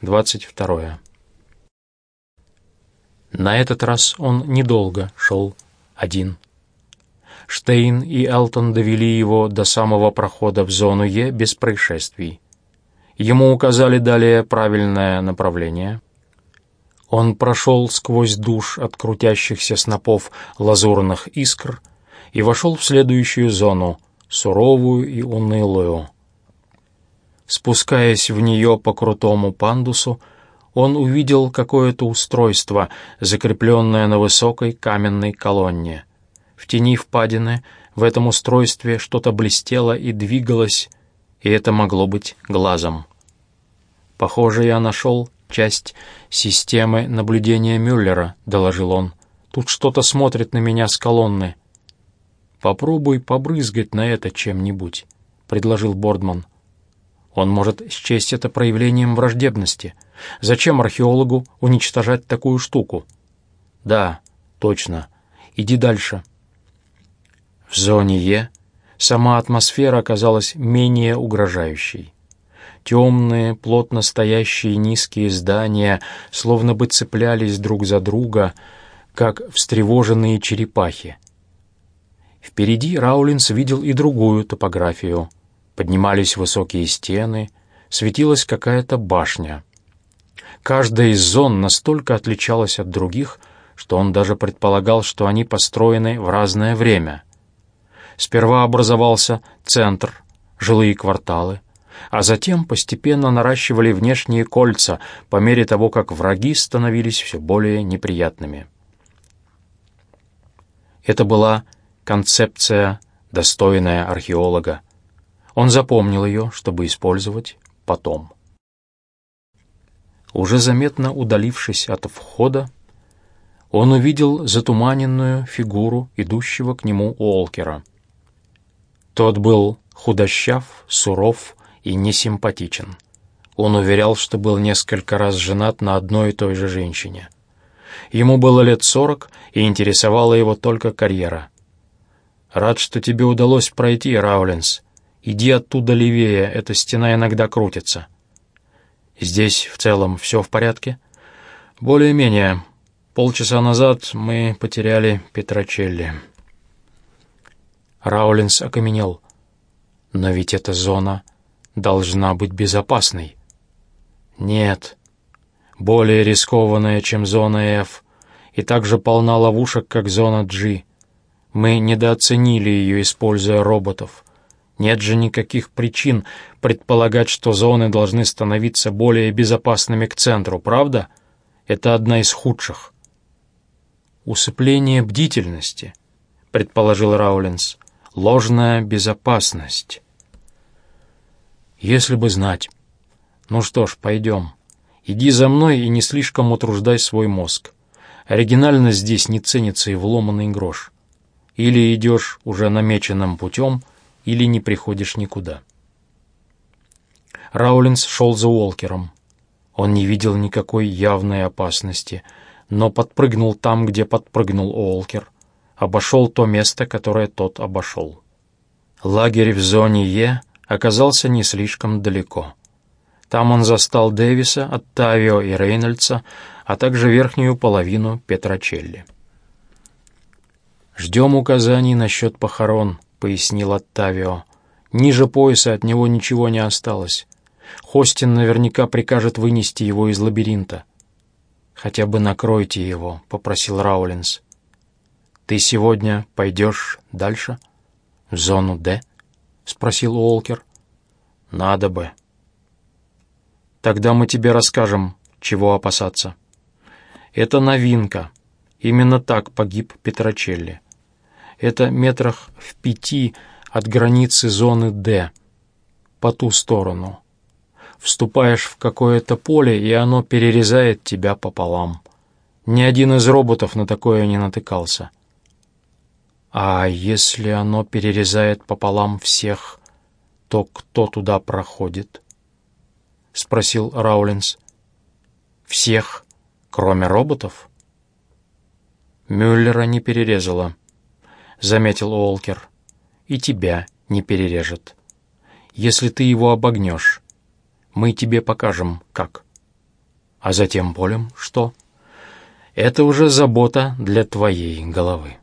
22. На этот раз он недолго шел один. Штейн и Элтон довели его до самого прохода в зону Е без происшествий. Ему указали далее правильное направление. Он прошел сквозь душ от крутящихся снопов лазурных искр и вошел в следующую зону, суровую и унылую. Спускаясь в нее по крутому пандусу, он увидел какое-то устройство, закрепленное на высокой каменной колонне. В тени впадины в этом устройстве что-то блестело и двигалось, и это могло быть глазом. «Похоже, я нашел часть системы наблюдения Мюллера», — доложил он. «Тут что-то смотрит на меня с колонны». «Попробуй побрызгать на это чем-нибудь», — предложил Бордман. Он может счесть это проявлением враждебности. Зачем археологу уничтожать такую штуку? Да, точно. Иди дальше. В зоне Е сама атмосфера оказалась менее угрожающей. Темные, плотно стоящие низкие здания словно бы цеплялись друг за друга, как встревоженные черепахи. Впереди Раулинс видел и другую топографию — Поднимались высокие стены, светилась какая-то башня. Каждая из зон настолько отличалась от других, что он даже предполагал, что они построены в разное время. Сперва образовался центр, жилые кварталы, а затем постепенно наращивали внешние кольца по мере того, как враги становились все более неприятными. Это была концепция, достойная археолога, он запомнил ее, чтобы использовать потом. Уже заметно удалившись от входа, он увидел затуманенную фигуру идущего к нему Уолкера. Тот был худощав, суров и несимпатичен. Он уверял, что был несколько раз женат на одной и той же женщине. Ему было лет сорок, и интересовала его только карьера. «Рад, что тебе удалось пройти, Раулинс», Иди оттуда левее, эта стена иногда крутится. Здесь в целом все в порядке? Более-менее. Полчаса назад мы потеряли Петрочелли. Раулинс окаменел. Но ведь эта зона должна быть безопасной. Нет. Более рискованная, чем зона F, и также полна ловушек, как зона G. Мы недооценили ее, используя роботов. Нет же никаких причин предполагать, что зоны должны становиться более безопасными к центру, правда? Это одна из худших. Усыпление бдительности, предположил Раулинс. Ложная безопасность. Если бы знать. Ну что ж, пойдем. Иди за мной и не слишком утруждай свой мозг. Оригинальность здесь не ценится и вломанный грош. Или идешь уже намеченным путем — или не приходишь никуда. Раулинс шел за Уолкером. Он не видел никакой явной опасности, но подпрыгнул там, где подпрыгнул Уолкер, обошел то место, которое тот обошел. Лагерь в зоне Е оказался не слишком далеко. Там он застал Дэвиса, Оттавио и Рейнольдса, а также верхнюю половину Петрочелли. «Ждем указаний насчет похорон», — пояснил Оттавио. «Ниже пояса от него ничего не осталось. Хостин наверняка прикажет вынести его из лабиринта». «Хотя бы накройте его», — попросил Раулинс. «Ты сегодня пойдешь дальше?» «В зону Д?» — спросил Уолкер. «Надо бы». «Тогда мы тебе расскажем, чего опасаться». «Это новинка. Именно так погиб Петрочелли. Это метрах в пяти от границы зоны «Д», по ту сторону. Вступаешь в какое-то поле, и оно перерезает тебя пополам. Ни один из роботов на такое не натыкался. А если оно перерезает пополам всех, то кто туда проходит? — спросил Раулинс. «Всех, кроме роботов?» Мюллера не перерезала. — заметил Уолкер. «И тебя не перережет. Если ты его обогнешь, мы тебе покажем, как». А затем полем что? Это уже забота для твоей головы.